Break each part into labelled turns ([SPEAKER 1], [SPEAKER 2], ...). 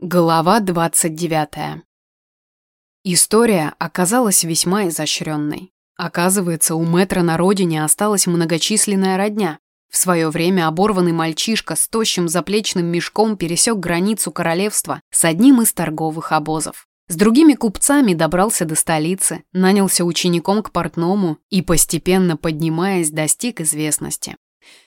[SPEAKER 1] Глава 29. История оказалась весьма изощренной. Оказывается, у Мэтра на родине осталась многочисленная родня. В свое время оборванный мальчишка с тощим заплечным мешком пересек границу королевства с одним из торговых обозов. С другими купцами добрался до столицы, нанялся учеником к портному и, постепенно поднимаясь, достиг известности.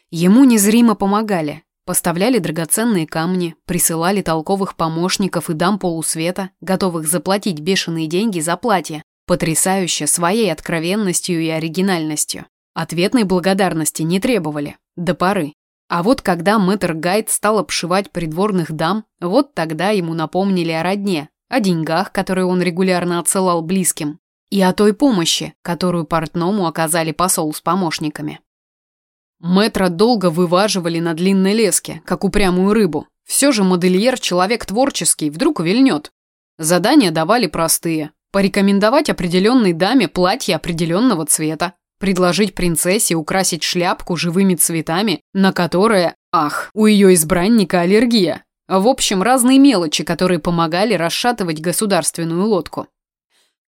[SPEAKER 1] Ему незримо помогали, Поставляли драгоценные камни, присылали толковых помощников и дам полусвета, готовых заплатить бешеные деньги за платье, потрясающе своей откровенностью и оригинальностью. Ответной благодарности не требовали, до поры. А вот когда мэтр Гайд стал обшивать придворных дам, вот тогда ему напомнили о родне, о деньгах, которые он регулярно отсылал близким, и о той помощи, которую портному оказали посол с помощниками. Мэтра долго вываживали на длинной леске, как упрямую рыбу. Все же модельер – человек творческий, вдруг увильнет. Задания давали простые. Порекомендовать определенной даме платье определенного цвета. Предложить принцессе украсить шляпку живыми цветами, на которые, ах, у ее избранника аллергия. В общем, разные мелочи, которые помогали расшатывать государственную лодку.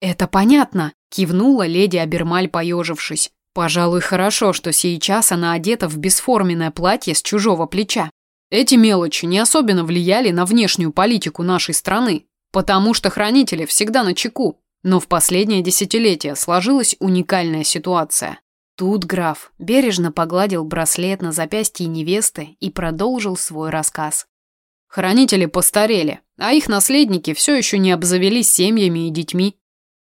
[SPEAKER 1] «Это понятно», – кивнула леди Абермаль, поежившись. Пожалуй, хорошо, что сейчас она одета в бесформенное платье с чужого плеча. Эти мелочи не особенно влияли на внешнюю политику нашей страны, потому что хранители всегда на чеку. Но в последнее десятилетие сложилась уникальная ситуация. Тут граф бережно погладил браслет на запястье невесты и продолжил свой рассказ. Хранители постарели, а их наследники все еще не обзавелись семьями и детьми.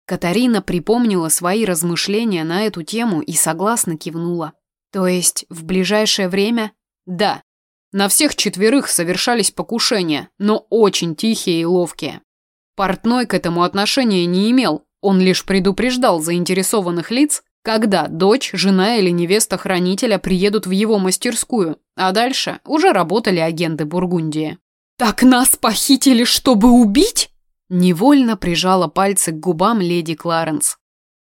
[SPEAKER 1] Катарина припомнила свои размышления на эту тему и согласно кивнула. То есть в ближайшее время? Да. На всех четверых совершались покушения, но очень тихие и ловкие. Портной к этому отношения не имел, он лишь предупреждал заинтересованных лиц, когда дочь, жена или невеста хранителя приедут в его мастерскую, а дальше уже работали агенты Бургундии. «Так нас похитили, чтобы убить?» Невольно прижала пальцы к губам леди Кларенс.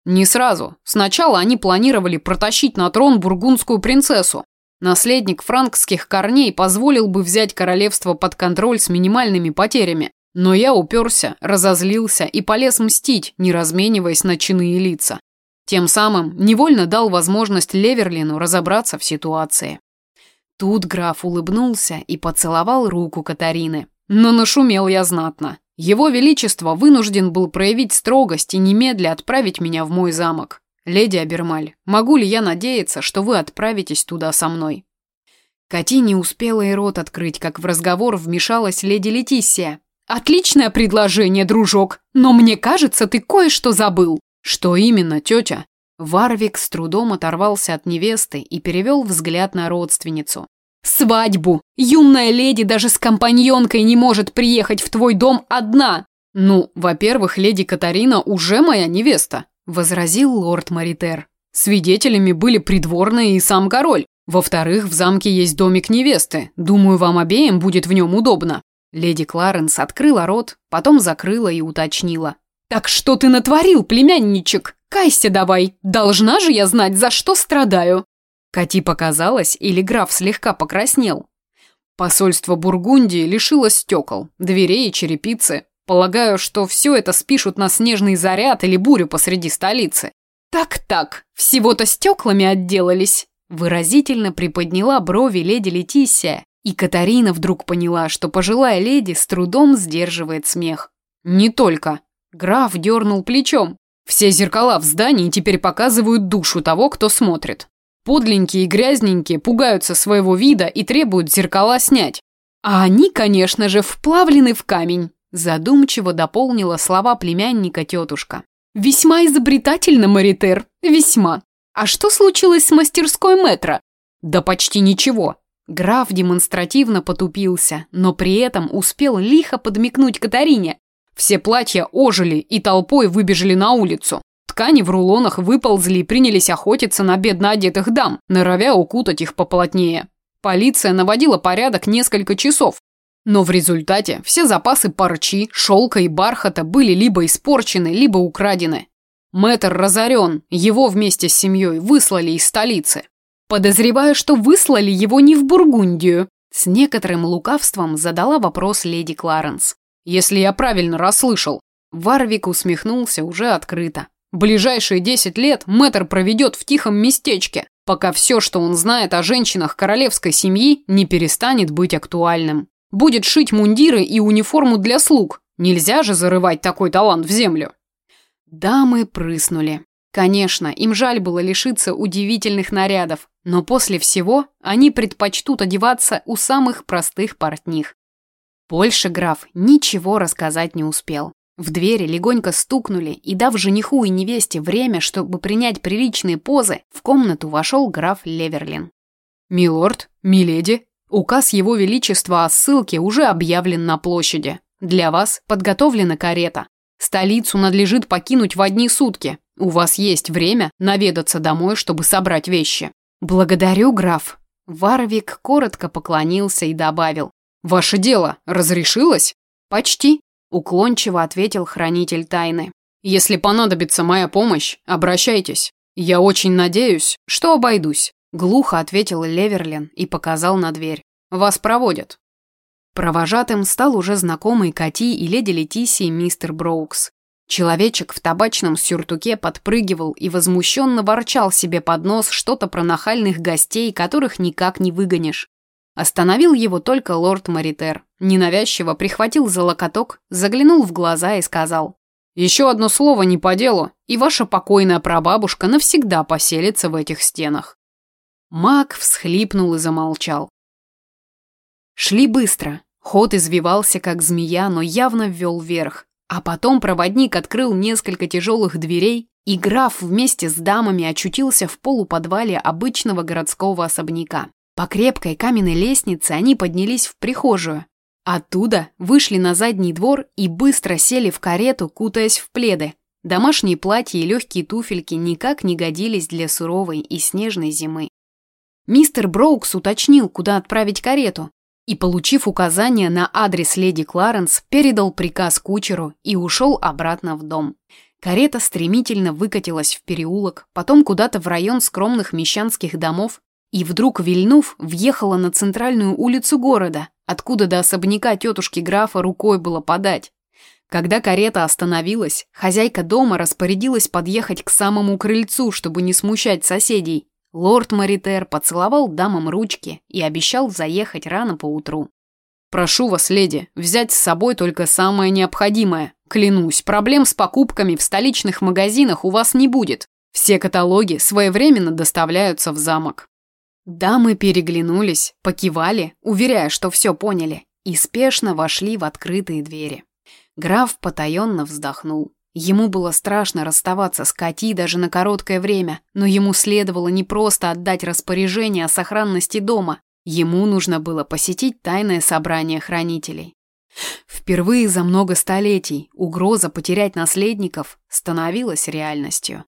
[SPEAKER 1] Не сразу. Сначала они планировали протащить на трон бургундскую принцессу. Наследник франкских корней позволил бы взять королевство под контроль с минимальными потерями. Но я уперся, разозлился и полез мстить, не размениваясь на чины и лица. Тем самым невольно дал возможность Леверлину разобраться в ситуации. Тут граф улыбнулся и поцеловал руку Катарины. Но нашумел я знатно. Его Величество вынужден был проявить строгость и немедля отправить меня в мой замок. Леди Абермаль, могу ли я надеяться, что вы отправитесь туда со мной?» Кати не успела и рот открыть, как в разговор вмешалась леди Летиссия. «Отличное предложение, дружок, но мне кажется, ты кое-что забыл». «Что именно, тетя?» Варвик с трудом оторвался от невесты и перевел взгляд на родственницу. Свадьбу! Юная леди даже с компаньонкой не может приехать в твой дом одна!» «Ну, во-первых, леди Катарина уже моя невеста», – возразил лорд Маритер. «Свидетелями были придворные и сам король. Во-вторых, в замке есть домик невесты. Думаю, вам обеим будет в нем удобно». Леди Кларенс открыла рот, потом закрыла и уточнила. «Так что ты натворил, племянничек? Кайся давай. Должна же я знать, за что страдаю». Кати показалось, или граф слегка покраснел. Посольство Бургундии лишилось стекол, дверей и черепицы. Полагаю, что все это спишут на снежный заряд или бурю посреди столицы. Так-так, всего-то стеклами отделались. Выразительно приподняла брови леди Летисия, и Катарина вдруг поняла, что пожилая леди с трудом сдерживает смех. Не только. Граф дернул плечом. Все зеркала в здании теперь показывают душу того, кто смотрит. Подленькие и грязненькие пугаются своего вида и требуют зеркала снять. А они, конечно же, вплавлены в камень, задумчиво дополнила слова племянника тетушка. Весьма изобретательно, Маритер, весьма. А что случилось с мастерской метра? Да почти ничего. Граф демонстративно потупился, но при этом успел лихо подмигнуть Катарине. Все платья ожили и толпой выбежали на улицу. Ткани в рулонах выползли и принялись охотиться на бедно одетых дам, норовя укутать их поплотнее. Полиция наводила порядок несколько часов, но в результате все запасы парчи, шелка и бархата были либо испорчены, либо украдены. Мэтр разорен, его вместе с семьей выслали из столицы. Подозреваю, что выслали его не в Бургундию. С некоторым лукавством задала вопрос леди Кларенс.
[SPEAKER 2] если я правильно расслышал.
[SPEAKER 1] Варвик усмехнулся уже открыто. Ближайшие десять лет мэтр проведет в тихом местечке, пока все, что он знает о женщинах королевской семьи, не перестанет быть актуальным. Будет шить мундиры и униформу для слуг. Нельзя же зарывать такой талант в землю. Дамы прыснули. Конечно, им жаль было лишиться удивительных нарядов, но после всего они предпочтут одеваться у самых простых портних. Больше граф ничего рассказать не успел. В двери легонько стукнули, и дав жениху и невесте время, чтобы принять приличные позы, в комнату вошел граф Леверлин.
[SPEAKER 2] «Милорд, миледи, указ его величества о ссылке уже объявлен на площади. Для вас подготовлена карета. Столицу надлежит покинуть в одни сутки. У вас есть время наведаться домой, чтобы собрать вещи».
[SPEAKER 1] «Благодарю, граф». Варвик коротко поклонился и добавил.
[SPEAKER 2] «Ваше дело разрешилось?»
[SPEAKER 1] «Почти», Уклончиво ответил хранитель тайны.
[SPEAKER 2] «Если понадобится моя помощь, обращайтесь. Я очень надеюсь, что обойдусь»,
[SPEAKER 1] глухо ответил Леверлин и показал на дверь. «Вас проводят». Провожатым стал уже знакомый Кати и леди Летисии мистер Броукс. Человечек в табачном сюртуке подпрыгивал и возмущенно ворчал себе под нос что-то про нахальных гостей, которых никак не выгонишь. Остановил его только лорд Маритер. Ненавязчиво прихватил за локоток, заглянул в глаза и сказал. «Еще одно слово не по делу, и ваша покойная прабабушка навсегда поселится в этих стенах». Маг всхлипнул и замолчал. Шли быстро. Ход извивался, как змея, но явно ввел вверх. А потом проводник открыл несколько тяжелых дверей, и граф вместе с дамами очутился в полуподвале обычного городского особняка. По крепкой каменной лестнице они поднялись в прихожую. Оттуда вышли на задний двор и быстро сели в карету, кутаясь в пледы. Домашние платья и легкие туфельки никак не годились для суровой и снежной зимы. Мистер Броукс уточнил, куда отправить карету, и, получив указание на адрес леди Кларенс, передал приказ кучеру и ушел обратно в дом. Карета стремительно выкатилась в переулок, потом куда-то в район скромных мещанских домов, и вдруг, вильнув, въехала на центральную улицу города, откуда до особняка тетушки графа рукой было подать. Когда карета остановилась, хозяйка дома распорядилась подъехать к самому крыльцу, чтобы не смущать соседей. Лорд Маритер поцеловал дамам ручки и обещал заехать рано поутру.
[SPEAKER 2] «Прошу вас, леди, взять с собой только самое необходимое. Клянусь, проблем с покупками в столичных магазинах у вас не будет. Все каталоги своевременно доставляются в замок».
[SPEAKER 1] Дамы переглянулись, покивали, уверяя, что все поняли, и спешно вошли в открытые двери. Граф потаенно вздохнул. Ему было страшно расставаться с Кати даже на короткое время, но ему следовало не просто отдать распоряжение о сохранности дома, ему нужно было посетить тайное собрание хранителей. Впервые за много столетий угроза потерять наследников становилась реальностью.